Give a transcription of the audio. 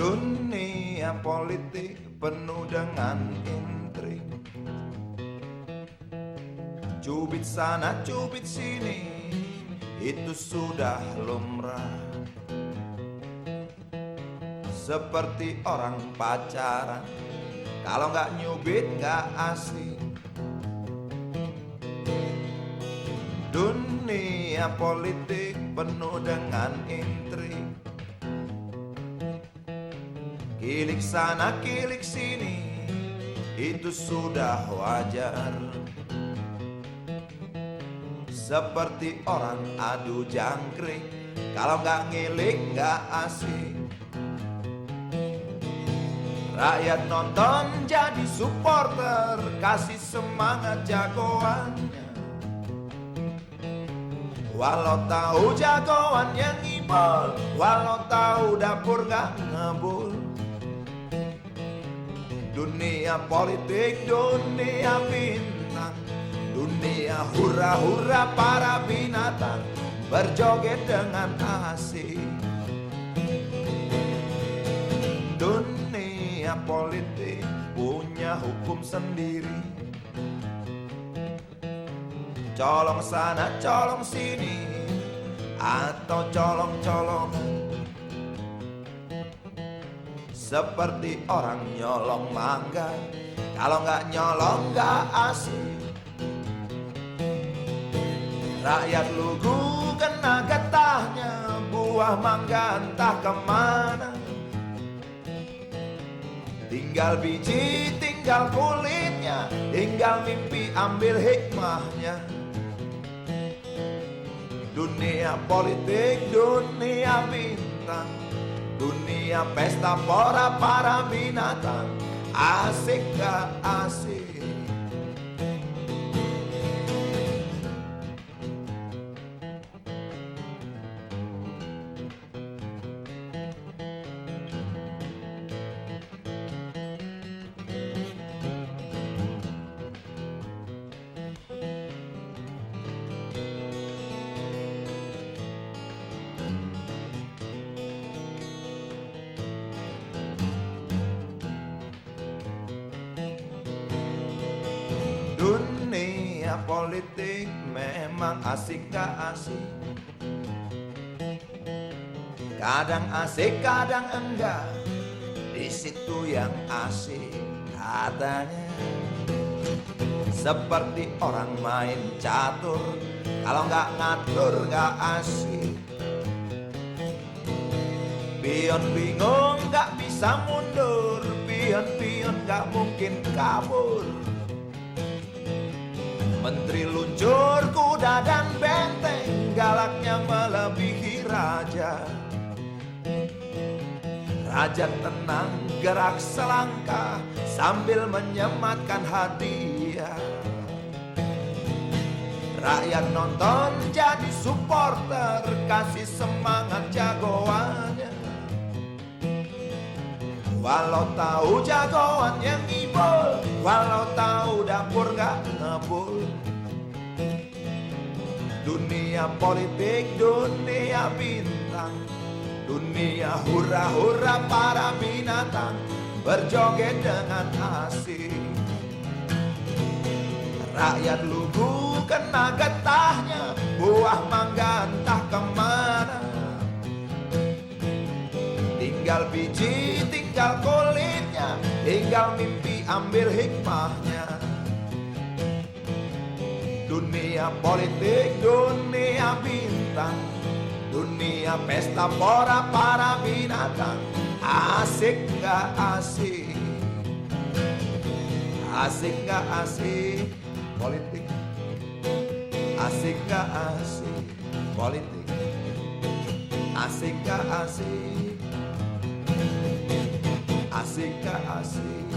Dunia politik penuh dengan intrik. Cubit sana cubit sini Itu sudah lumrah. Seperti orang pacaran Kalau nggak nyubit nggak asik. Dunia politik penuh dengan intrik Kilik sana kilik sini Itu sudah wajar. Seperti orang adu jangkrik Kalau nggak ngilik nggak asik. Rakyat nonton jadi supporter Kasih semangat jagoannya Walau tahu jagoan yang ngibol Walau tahu dapur gak ngebul Dunia politik, dunia bintang Dunia hura-hura para binatang Berjoget dengan asik Dunia politik punya hukum sendiri. Colong sana, colong sini Atau colong-colong Seperti orang nyolong mangga. Kalau nggak nyolong nggak asik. Rakyat lugu kena getahnya Buah mangga entah ke mana. Tinggal biji, tinggal kulitnya Tinggal mimpi ambil hikmahnya. Dunia politik, dunia bintang Dunia pesta pora para binatang. Asik gak asik politik memang asik gak asik. Kadang asik, kadang enggak. Di situ yang asik katanya. Seperti orang main catur Kalau nggak ngatur nggak asik. Pion bingung nggak bisa mundur. Pion-pion nggak mungkin kabur Menteri luncur kuda dan benteng Galaknya melebihi raja. Raja tenang gerak selangkah Sambil menyematkan hadiah. Rakyat nonton jadi supporter Kasih semangat jagoannya Walau tahu jagoan yang ibol Walau tahu dapur gak ngebul. Dunia politik, dunia bintang Dunia hura-hura para binatang Berjoget dengan asik Rakyat lugu kena getahnya Buah mangga entah ke mana Tinggal biji, tinggal kulitnya Tinggal mimpi ambil hikmahnya. Dunia politik, dunia bintang Dunia pesta pora para binatang. Asik gak asik? Asik gak asik? Politik. Asik gak asik? Politik. Asik gak asik Asik gak asik